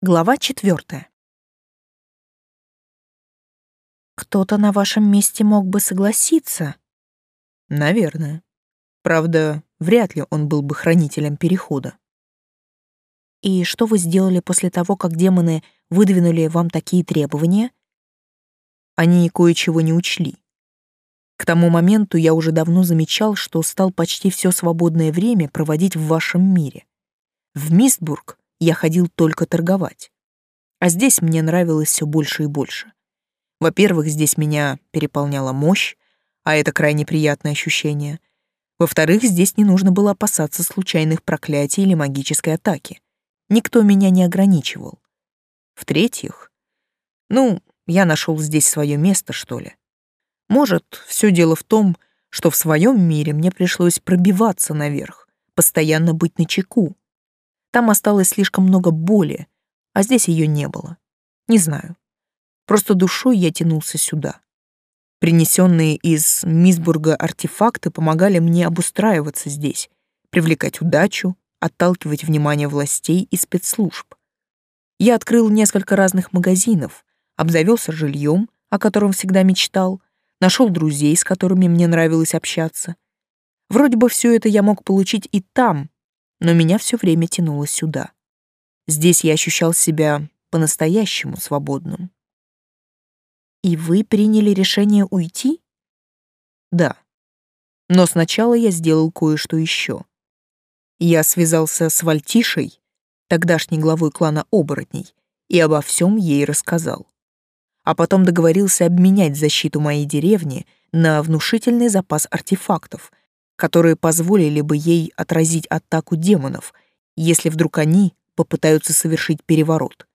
Глава четвертая. Кто-то на вашем месте мог бы согласиться. Наверное. Правда, вряд ли он был бы хранителем перехода. И что вы сделали после того, как демоны выдвинули вам такие требования? Они кое-чего не учли. К тому моменту я уже давно замечал, что стал почти все свободное время проводить в вашем мире. В Мистбург я ходил только торговать. А здесь мне нравилось все больше и больше. Во-первых, здесь меня переполняла мощь, а это крайне приятное ощущение. Во-вторых, здесь не нужно было опасаться случайных проклятий или магической атаки. Никто меня не ограничивал. В-третьих, ну, я нашел здесь свое место, что ли. Может, все дело в том, что в своем мире мне пришлось пробиваться наверх, постоянно быть начеку, там осталось слишком много боли, а здесь ее не было. Не знаю. Просто душой я тянулся сюда. Принесенные из Мисбурга артефакты помогали мне обустраиваться здесь, привлекать удачу, отталкивать внимание властей и спецслужб. Я открыл несколько разных магазинов, обзавелся жильем, о котором всегда мечтал, нашел друзей, с которыми мне нравилось общаться. Вроде бы все это я мог получить и там, но меня все время тянуло сюда. Здесь я ощущал себя по-настоящему свободным. И вы приняли решение уйти? Да. Но сначала я сделал кое-что еще. Я связался с Вальтишей, тогдашней главой клана оборотней, и обо всем ей рассказал. А потом договорился обменять защиту моей деревни на внушительный запас артефактов, которые позволили бы ей отразить атаку демонов, если вдруг они попытаются совершить переворот.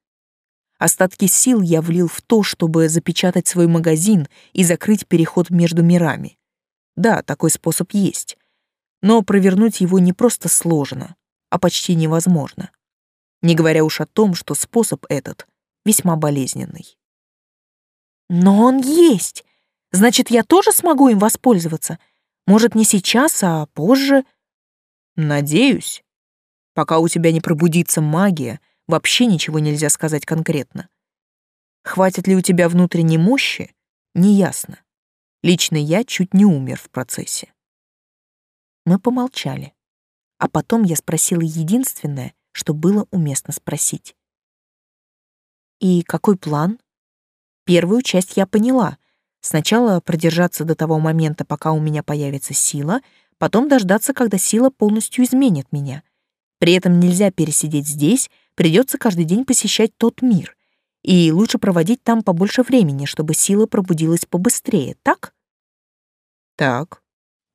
Остатки сил я влил в то, чтобы запечатать свой магазин и закрыть переход между мирами. Да, такой способ есть. Но провернуть его не просто сложно, а почти невозможно. Не говоря уж о том, что способ этот весьма болезненный. Но он есть. Значит, я тоже смогу им воспользоваться — может, не сейчас, а позже? Надеюсь. Пока у тебя не пробудится магия, вообще ничего нельзя сказать конкретно. Хватит ли у тебя внутренней мощи? Неясно. Лично я чуть не умер в процессе. Мы помолчали. А потом я спросила единственное, что было уместно спросить. «И какой план?» Первую часть я поняла, Сначала продержаться до того момента, пока у меня появится сила, потом дождаться, когда сила полностью изменит меня. При этом нельзя пересидеть здесь, придется каждый день посещать тот мир. И лучше проводить там побольше времени, чтобы сила пробудилась побыстрее, так? Так.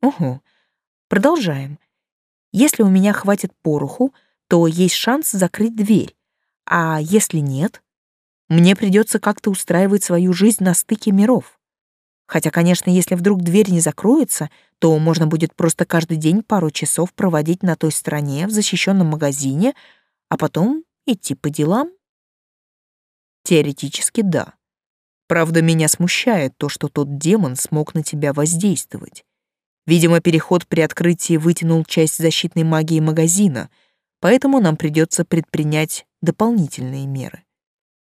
Угу. Продолжаем. Если у меня хватит пороху, то есть шанс закрыть дверь. А если нет, мне придется как-то устраивать свою жизнь на стыке миров. Хотя, конечно, если вдруг дверь не закроется, то можно будет просто каждый день пару часов проводить на той стороне в защищенном магазине, а потом идти по делам. Теоретически да. Правда, меня смущает то, что тот демон смог на тебя воздействовать. Видимо, переход при открытии вытянул часть защитной магии магазина, поэтому нам придется предпринять дополнительные меры.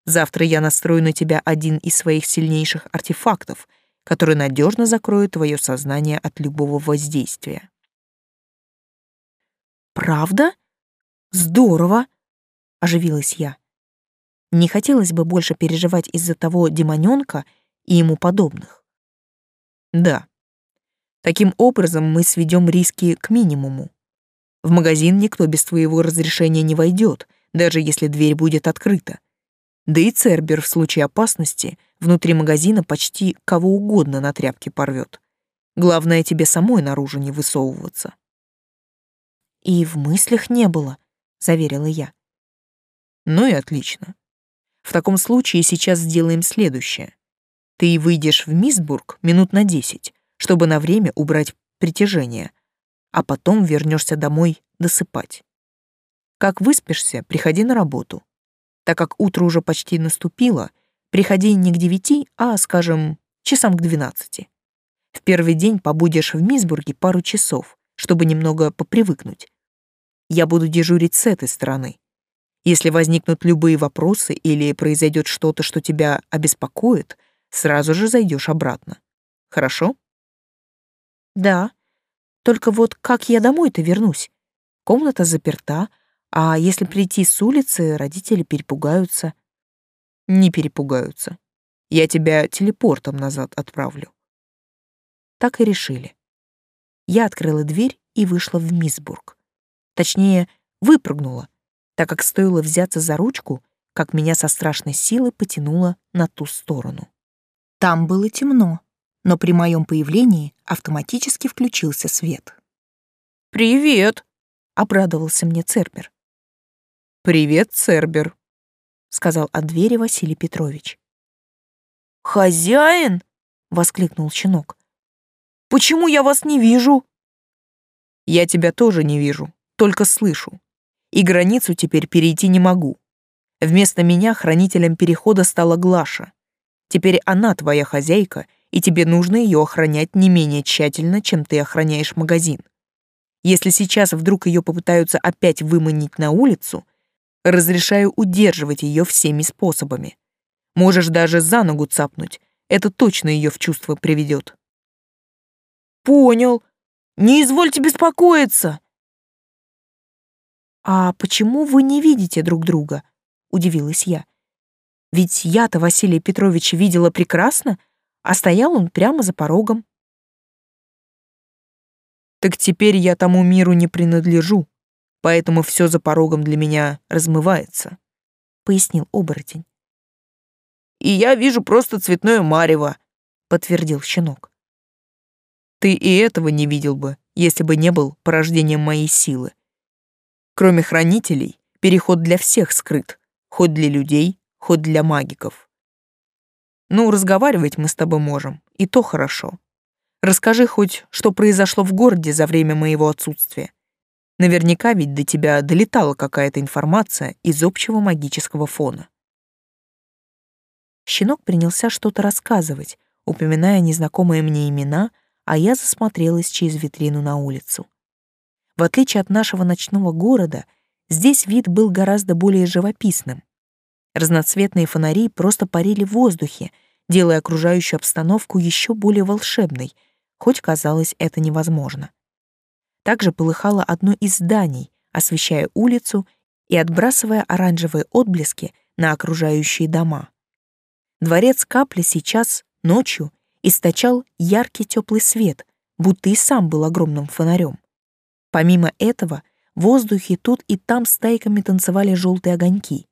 Завтра я настрою на тебя один из своих сильнейших артефактов — который надежно закроет твое сознание от любого воздействия. «Правда? Здорово!» — оживилась я. Не хотелось бы больше переживать из-за того демонёнка и ему подобных. Да. Таким образом мы сведем риски к минимуму. В магазин никто без твоего разрешения не войдет, даже если дверь будет открыта. Да и Цербер в случае опасности внутри магазина почти кого угодно на тряпке порвет. Главное тебе самой наружу не высовываться. И в мыслях не было, заверила я. Ну и отлично. В таком случае сейчас сделаем следующее. Ты выйдешь в Мисбург минут на десять, чтобы на время убрать притяжение, а потом вернешься домой досыпать. Как выспишься, приходи на работу. Так как утро уже почти наступило, приходи не к девяти, а, скажем, часам к двенадцати. В первый день побудешь в Мисбурге пару часов, чтобы немного попривыкнуть. Я буду дежурить с этой стороны. Если возникнут любые вопросы или произойдет что-то, что тебя обеспокоит, сразу же зайдешь обратно. Хорошо? Да. Только вот как я домой-то вернусь? Комната заперта, а если прийти с улицы, родители перепугаются. Не перепугаются. Я тебя телепортом назад отправлю. Так и решили. Я открыла дверь и вышла в Мисбург. Точнее, выпрыгнула, так как стоило взяться за ручку, как меня со страшной силой потянуло на ту сторону. Там было темно, но при моем появлении автоматически включился свет. «Привет!» — обрадовался мне Цербер. «Привет, Цербер», — сказал от двери Василий Петрович. «Хозяин!» — воскликнул щенок. «Почему я вас не вижу?» «Я тебя тоже не вижу, только слышу и границу теперь перейти не могу. Вместо меня хранителем перехода стала Глаша. Теперь она твоя хозяйка, и тебе нужно ее охранять не менее тщательно, чем ты охраняешь магазин. Если сейчас вдруг ее попытаются опять выманить на улицу, разрешаю удерживать ее всеми способами. Можешь даже за ногу цапнуть, это точно ее в чувство приведет. Понял. Не извольте беспокоиться. «А почему вы не видите друг друга?» — удивилась я. «Ведь я-то Василия Петровича видела прекрасно, а стоял он прямо за порогом». «Так теперь я тому миру не принадлежу, поэтому все за порогом для меня размывается», — пояснил оборотень. «И я вижу просто цветное марево», — подтвердил щенок. «Ты и этого не видел бы, если бы не был порождением моей силы», Кроме хранителей, переход для всех скрыт, хоть для людей, хоть для магиков. Ну, разговаривать мы с тобой можем, и то хорошо. Расскажи хоть, что произошло в городе за время моего отсутствия. Наверняка ведь до тебя долетала какая-то информация из общего магического фона. Щенок принялся что-то рассказывать, упоминая незнакомые мне имена, а я засмотрелась через витрину на улицу. В отличие от нашего ночного города, здесь вид был гораздо более живописным. Разноцветные фонари просто парили в воздухе, делая окружающую обстановку еще более волшебной, хоть казалось это невозможно. Также полыхало одно из зданий, освещая улицу и отбрасывая оранжевые отблески на окружающие дома. Дворец Капли сейчас, ночью, источал яркий теплый свет, будто и сам был огромным фонарем. Помимо этого, в воздухе тут и там стайками танцевали желтые огоньки.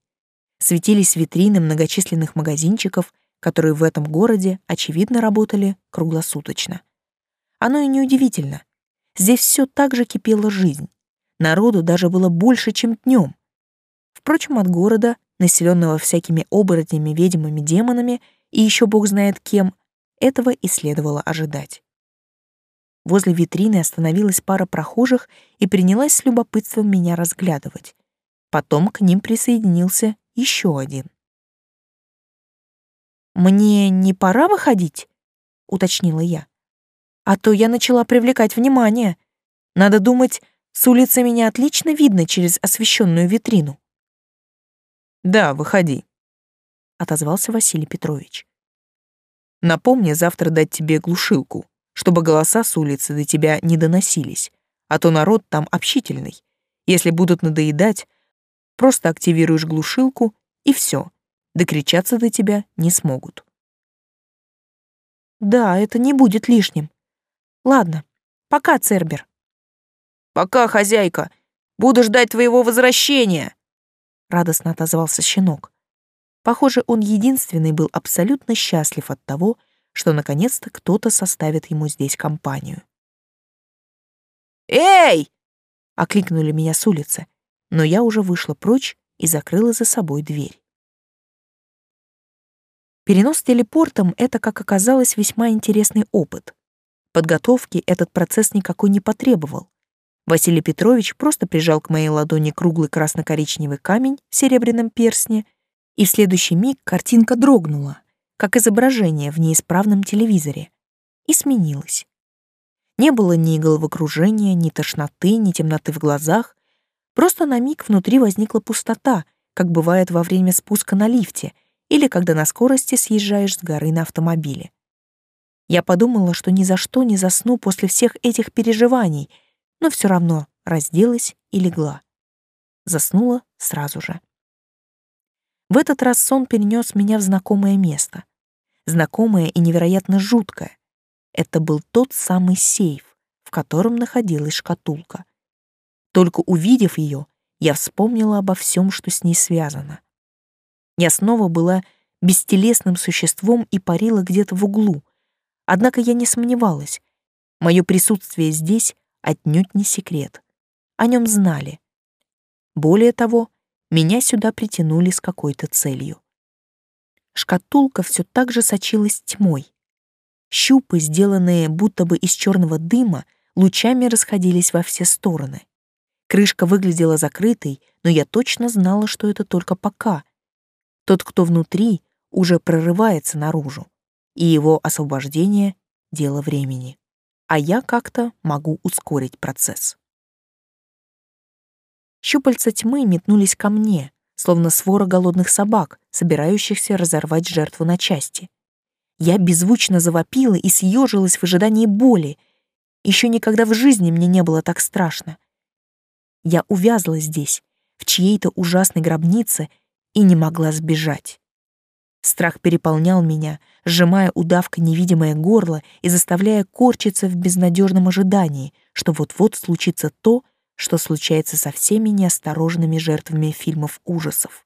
Светились витрины многочисленных магазинчиков, которые в этом городе, очевидно, работали круглосуточно. Оно и неудивительно. Здесь все так же кипела жизнь. Народу даже было больше, чем днем. Впрочем, от города, населенного всякими оборотнями, ведьмами, демонами и еще бог знает кем, этого и следовало ожидать. Возле витрины остановилась пара прохожих и принялась с любопытством меня разглядывать. Потом к ним присоединился еще один. «Мне не пора выходить?» — уточнила я. «А то я начала привлекать внимание. Надо думать, с улицы меня отлично видно через освещенную витрину». «Да, выходи», — отозвался Василий Петрович. «Напомни завтра дать тебе глушилку чтобы голоса с улицы до тебя не доносились, а то народ там общительный. Если будут надоедать, просто активируешь глушилку, и все, докричаться до тебя не смогут. Да, это не будет лишним. Ладно, пока, Цербер. Пока, хозяйка. Буду ждать твоего возвращения. Радостно отозвался щенок. Похоже, он единственный был абсолютно счастлив от того, что наконец-то кто-то составит ему здесь компанию. «Эй!» — окликнули меня с улицы, но я уже вышла прочь и закрыла за собой дверь. Перенос телепортом — это, как оказалось, весьма интересный опыт. Подготовки этот процесс никакой не потребовал. Василий Петрович просто прижал к моей ладони круглый красно-коричневый камень в серебряном перстне, и в следующий миг картинка дрогнула, как изображение в неисправном телевизоре, и сменилось. Не было ни головокружения, ни тошноты, ни темноты в глазах, просто на миг внутри возникла пустота, как бывает во время спуска на лифте или когда на скорости съезжаешь с горы на автомобиле. Я подумала, что ни за что не засну после всех этих переживаний, но все равно разделась и легла. Заснула сразу же. В этот раз сон перенес меня в знакомое место. Знакомое и невероятно жуткое. Это был тот самый сейф, в котором находилась шкатулка. Только увидев ее, я вспомнила обо всем, что с ней связано. Я снова была бестелесным существом и парила где-то в углу. Однако я не сомневалась. Мое присутствие здесь отнюдь не секрет. О нем знали. Более того, меня сюда притянули с какой-то целью. Шкатулка все так же сочилась тьмой. Щупы, сделанные будто бы из черного дыма, лучами расходились во все стороны. Крышка выглядела закрытой, но я точно знала, что это только пока. Тот, кто внутри, уже прорывается наружу, и его освобождение — дело времени. А я как-то могу ускорить процесс. Щупальца тьмы метнулись ко мне, словно свора голодных собак, собирающихся разорвать жертву на части. Я беззвучно завопила и съежилась в ожидании боли. Еще никогда в жизни мне не было так страшно. Я увязла здесь, в чьей-то ужасной гробнице, и не могла сбежать. Страх переполнял меня, сжимая удавкой невидимое горло и заставляя корчиться в безнадежном ожидании, что вот-вот случится то, что случается со всеми неосторожными жертвами фильмов ужасов.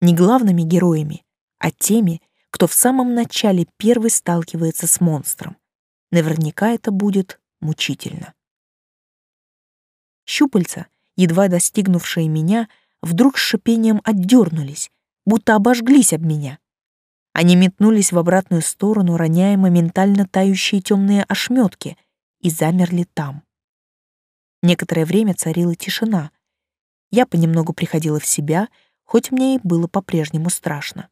Не главными героями, а теми, кто в самом начале первый сталкивается с монстром. Наверняка это будет мучительно. Щупальца, едва достигнувшие меня, вдруг с шипением отдернулись, будто обожглись об меня. Они метнулись в обратную сторону, роняя моментально тающие темные ошметки, и замерли там. Некоторое время царила тишина. Я понемногу приходила в себя, хоть мне и было по-прежнему страшно.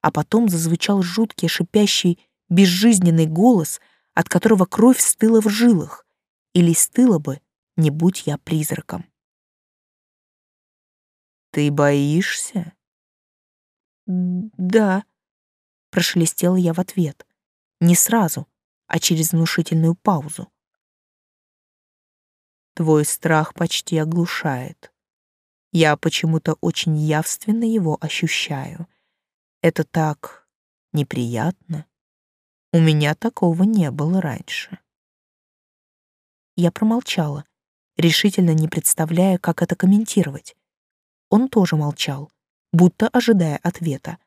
А потом зазвучал жуткий, шипящий, безжизненный голос, от которого кровь стыла в жилах, или стыла бы, не будь я призраком. «Ты боишься?» «Да», — прошелестела я в ответ. Не сразу, а через внушительную паузу. Твой страх почти оглушает. Я почему-то очень явственно его ощущаю. Это так неприятно. У меня такого не было раньше. Я промолчала, решительно не представляя, как это комментировать. Он тоже молчал, будто ожидая ответа.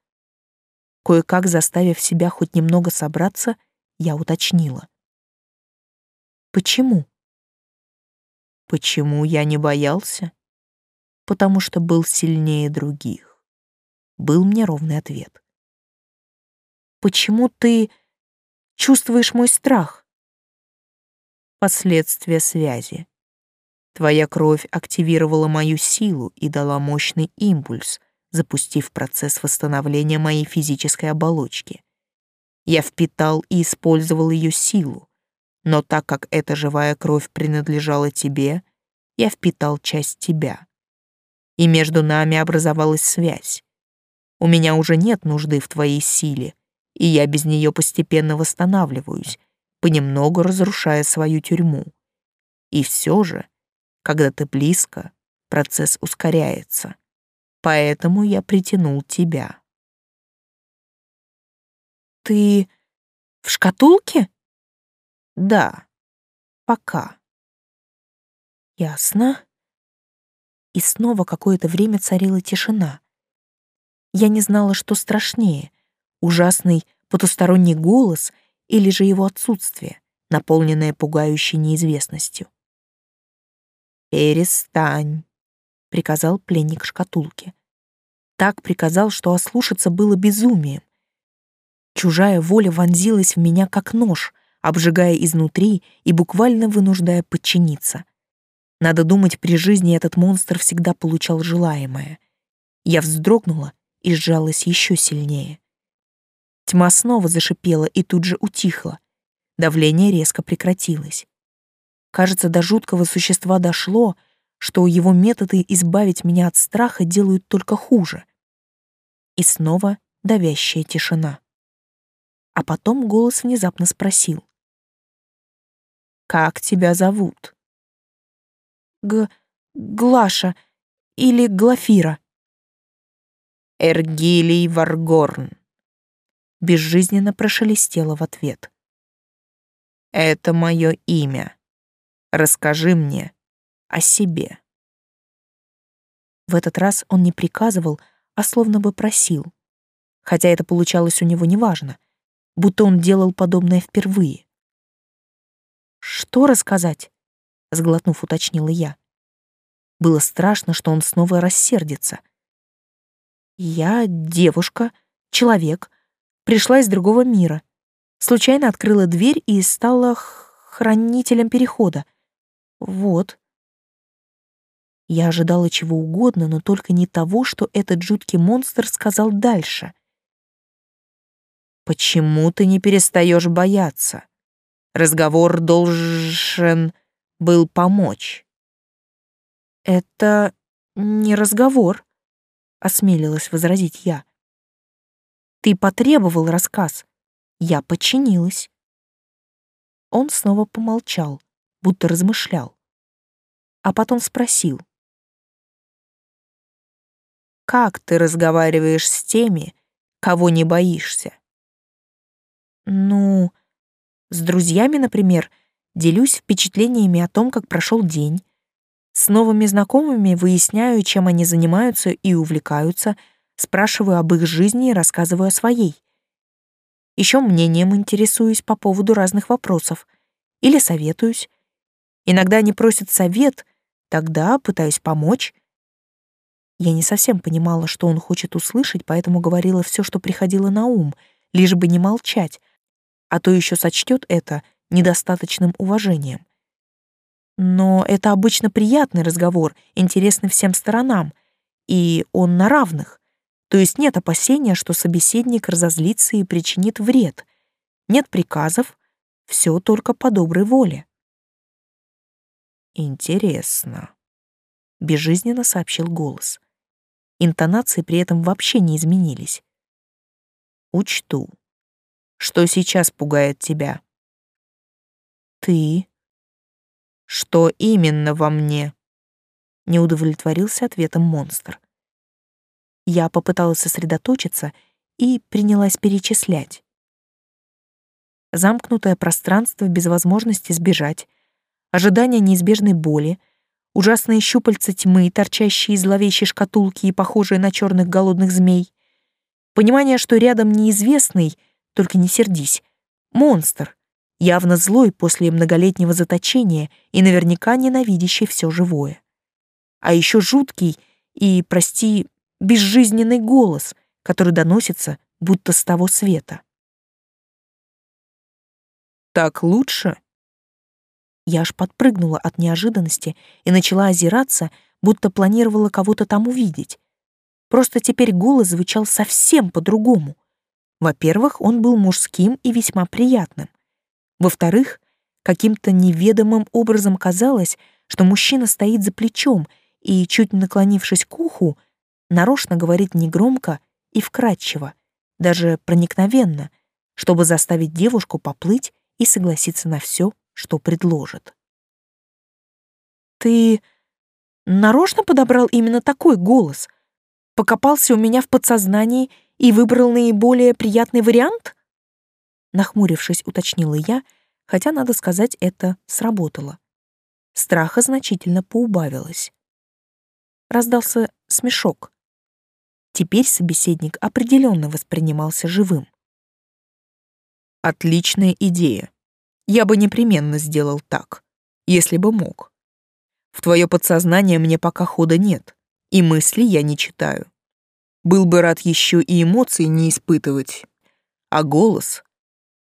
Кое-как заставив себя хоть немного собраться, я уточнила. «Почему?» «Почему я не боялся?» «Потому что был сильнее других», — был мне ровный ответ. «Почему ты чувствуешь мой страх?» Последствия связи. Твоя кровь активировала мою силу и дала мощный импульс, запустив процесс восстановления моей физической оболочки. Я впитал и использовал ее силу, но так как эта живая кровь принадлежала тебе, я впитал часть тебя. И между нами образовалась связь. У меня уже нет нужды в твоей силе, и я без нее постепенно восстанавливаюсь, понемногу разрушая свою тюрьму. И все же когда ты близко, процесс ускоряется. Поэтому я притянул тебя. Ты в шкатулке? Да, пока. Ясно. И снова какое-то время царила тишина. Я не знала, что страшнее — ужасный потусторонний голос или же его отсутствие, наполненное пугающей неизвестностью. «Перестань», — приказал пленник шкатулки. Так приказал, что ослушаться было безумием. Чужая воля вонзилась в меня как нож, обжигая изнутри и буквально вынуждая подчиниться. Надо думать, при жизни этот монстр всегда получал желаемое. Я вздрогнула и сжалась еще сильнее. Тьма снова зашипела и тут же утихла. Давление резко прекратилось. Кажется, до жуткого существа дошло, что его методы избавить меня от страха делают только хуже. И снова давящая тишина. А потом голос внезапно спросил. «Как тебя зовут?» «Г... Глаша или Глафира». «Эргилий Варгорн», — безжизненно прошелестело в ответ. «Это мое имя. Расскажи мне о себе». В этот раз он не приказывал, а словно бы просил. Хотя это получалось у него неважно, будто он делал подобное впервые. «Что рассказать?» — сглотнув, уточнила я. Было страшно, что он снова рассердится. «Я девушка, человек, пришла из другого мира. Случайно открыла дверь и стала хранителем перехода. Вот». Я ожидала чего угодно, но только не того, что этот жуткий монстр сказал дальше. «Почему ты не перестаешь бояться?» Разговор должен был помочь. «Это не разговор», — осмелилась возразить я. «Ты потребовал рассказ. Я подчинилась». Он снова помолчал, будто размышлял. А потом спросил. «Как ты разговариваешь с теми, кого не боишься?» «Ну...» С друзьями, например, делюсь впечатлениями о том, как прошел день. С новыми знакомыми выясняю, чем они занимаются и увлекаются, спрашиваю об их жизни и рассказываю о своей. Еще мнением интересуюсь по поводу разных вопросов. Или советуюсь. Иногда они просят совет, тогда пытаюсь помочь. Я не совсем понимала, что он хочет услышать, поэтому говорила все, что приходило на ум, лишь бы не молчать, а то еще сочтет это недостаточным уважением. Но это обычно приятный разговор, интересный всем сторонам, и он на равных. То есть нет опасения, что собеседник разозлится и причинит вред. Нет приказов, все только по доброй воле. «Интересно», — безжизненно сообщил голос. Интонации при этом вообще не изменились. «Учту. Что сейчас пугает тебя? Ты. Что именно во мне? Не удовлетворился ответом монстр. Я попыталась сосредоточиться и принялась перечислять. Замкнутое пространство без возможности сбежать, ожидание неизбежной боли, ужасные щупальца тьмы, торчащие из зловещей шкатулки и похожие на черных голодных змей, понимание, что рядом неизвестный — только не сердись. Монстр, явно злой после многолетнего заточения и наверняка ненавидящий все живое. А еще жуткий и, прости, безжизненный голос, который доносится будто с того света. «Так лучше?» Я аж подпрыгнула от неожиданности и начала озираться, будто планировала кого-то там увидеть. Просто теперь голос звучал совсем по-другому — во-первых, он был мужским и весьма приятным. Во-вторых, каким-то неведомым образом казалось, что мужчина стоит за плечом и, чуть наклонившись к уху, нарочно говорит негромко и вкрадчиво, даже проникновенно, чтобы заставить девушку поплыть и согласиться на все, что предложит. «Ты нарочно подобрал именно такой голос? Покопался у меня в подсознании и выбрал наиболее приятный вариант? Нахмурившись, уточнила я, хотя, надо сказать, это сработало. Страха значительно поубавилось. Раздался смешок. Теперь собеседник определенно воспринимался живым. Отличная идея. Я бы непременно сделал так, если бы мог. В твое подсознание мне пока хода нет, и мысли я не читаю. Был бы рад еще и эмоций не испытывать. А голос?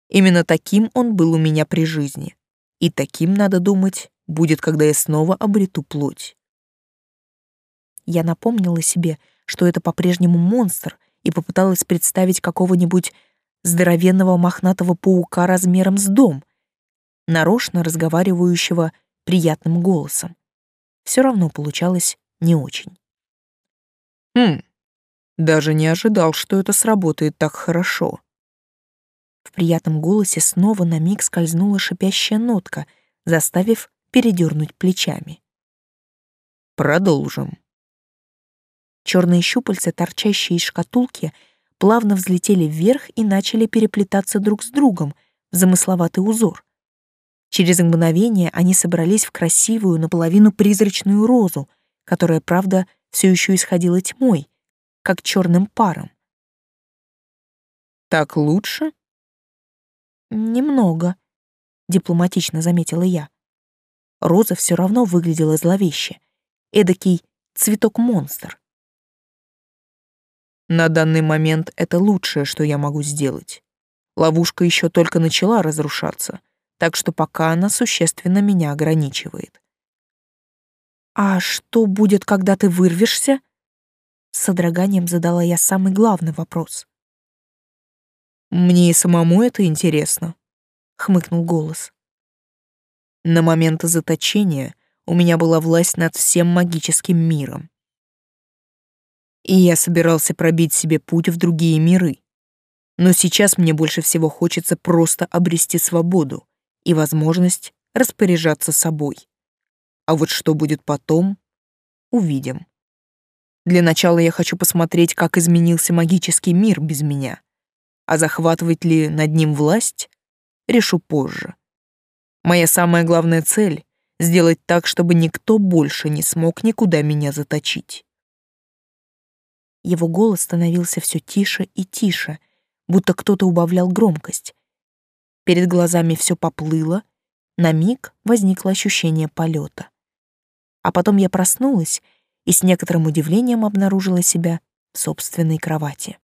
Именно таким он был у меня при жизни. И таким, надо думать, будет, когда я снова обрету плоть. Я напомнила себе, что это по-прежнему монстр, и попыталась представить какого-нибудь здоровенного мохнатого паука размером с дом, нарочно разговаривающего приятным голосом. все равно получалось не очень. Хм, даже не ожидал, что это сработает так хорошо. В приятном голосе снова на миг скользнула шипящая нотка, заставив передернуть плечами. Продолжим. Черные щупальца, торчащие из шкатулки, плавно взлетели вверх и начали переплетаться друг с другом в замысловатый узор. Через мгновение они собрались в красивую, наполовину призрачную розу, которая, правда, все еще исходила тьмой, как черным паром. «Так лучше?» «Немного», — дипломатично заметила я. Роза все равно выглядела зловеще. Эдакий цветок-монстр. На данный момент это лучшее, что я могу сделать. Ловушка еще только начала разрушаться, так что пока она существенно меня ограничивает. «А что будет, когда ты вырвешься?» С содроганием задала я самый главный вопрос. «Мне и самому это интересно», — хмыкнул голос. На момент заточения у меня была власть над всем магическим миром. И я собирался пробить себе путь в другие миры. Но сейчас мне больше всего хочется просто обрести свободу и возможность распоряжаться собой. А вот что будет потом, увидим. Для начала я хочу посмотреть, как изменился магический мир без меня. А захватывать ли над ним власть, решу позже. Моя самая главная цель — сделать так, чтобы никто больше не смог никуда меня заточить. Его голос становился все тише и тише, будто кто-то убавлял громкость. Перед глазами все поплыло, на миг возникло ощущение полета. А потом я проснулась и с некоторым удивлением обнаружила себя в собственной кровати.